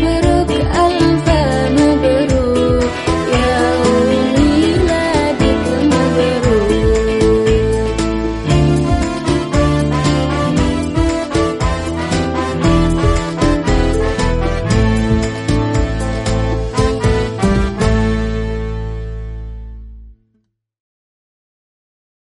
but